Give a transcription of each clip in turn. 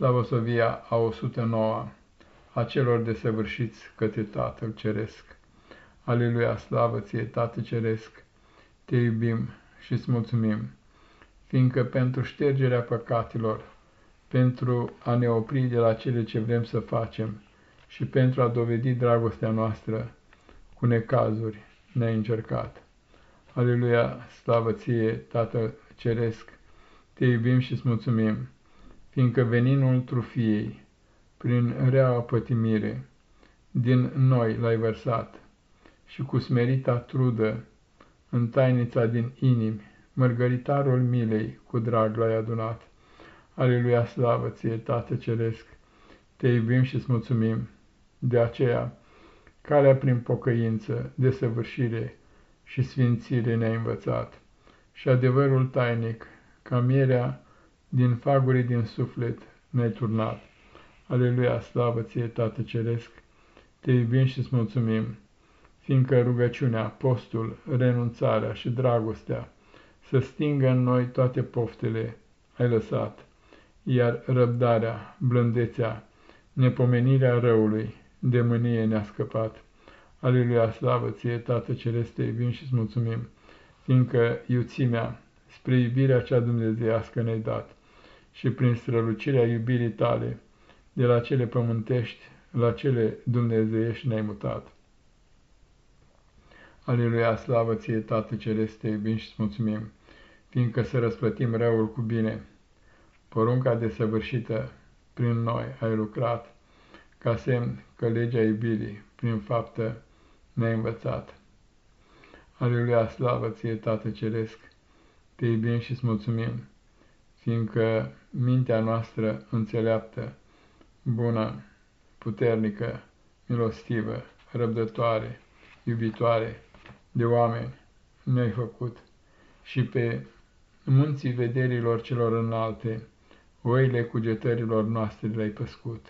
Slavosovia a 109 a celor desăvârșiți către Tatăl Ceresc. Aleluia, slavă ție, Tată Ceresc, te iubim și îți mulțumim, fiindcă pentru ștergerea păcatelor, pentru a ne opri de la cele ce vrem să facem și pentru a dovedi dragostea noastră cu necazuri ne-ai încercat. Aleluia, slavă ție, Tată Ceresc, te iubim și îți mulțumim fiindcă veninul trufiei, prin rea pătimire, din noi l-ai vărsat și cu smerita trudă, în tainița din inimi, mărgăritarul milei cu drag l-ai adunat. Aleluia, slavă ție, Tată Ceresc, te iubim și îți mulțumim. De aceea, calea prin pocăință, desăvârșire și sfințire ne-ai învățat și adevărul tainic, ca mierea din fagurii din suflet ne-ai turnat. Aleluia, slavă ție, Tată Ceresc, te iubim și îți mulțumim, fiindcă rugăciunea, postul, renunțarea și dragostea să stingă în noi toate poftele ai lăsat, iar răbdarea, blândețea, nepomenirea răului, de mânie ne-a scăpat. Aleluia, slavă ție, Tată Ceresc, te iubim și îți mulțumim, fiindcă iuțimea spre iubirea cea dumnezeiască ne-ai dat și prin strălucirea iubirii tale, de la cele pământești la cele dumnezeiești ne-ai mutat. Aleluia, slavă ție, Tată Ceresc, te iubim și mulțumim, fiindcă să răsplătim răul cu bine. Porunca desăvârșită prin noi ai lucrat, ca semn că legea iubirii prin faptă ne-ai învățat. Aleluia, slavă ție, Tată Ceresc, te iubim și mulțumim, fiindcă mintea noastră înțeleaptă, bună, puternică, milostivă, răbdătoare, iubitoare de oameni ne-ai făcut și pe munții vederilor celor înalte, oile cugetărilor noastre le-ai păscut.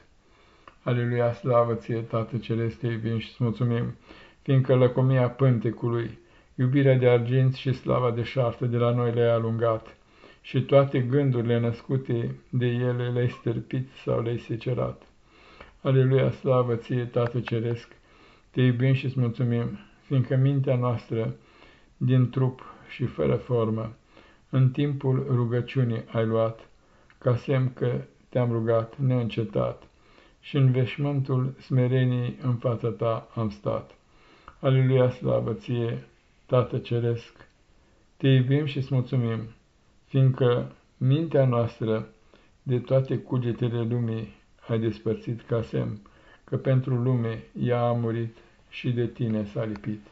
Aleluia, slavă ție, Tată Celeste, iubim și mulțumim, fiindcă lăcomia pântecului, iubirea de argint și slava de șartă de la noi le-ai alungat și toate gândurile născute de ele le-ai stârpit sau le-ai secerat. Aleluia, slavă ție, Tată Ceresc, te iubim și îți mulțumim, fiindcă mintea noastră, din trup și fără formă, în timpul rugăciunii ai luat, ca semn că te-am rugat neîncetat și în veșmântul smereniei în fața ta am stat. Aleluia, slavă ție, Tată Ceresc, te iubim și îți mulțumim fiindcă mintea noastră de toate cugetele lumii ai despărțit ca semn, că pentru lume ea a murit și de tine s-a lipit.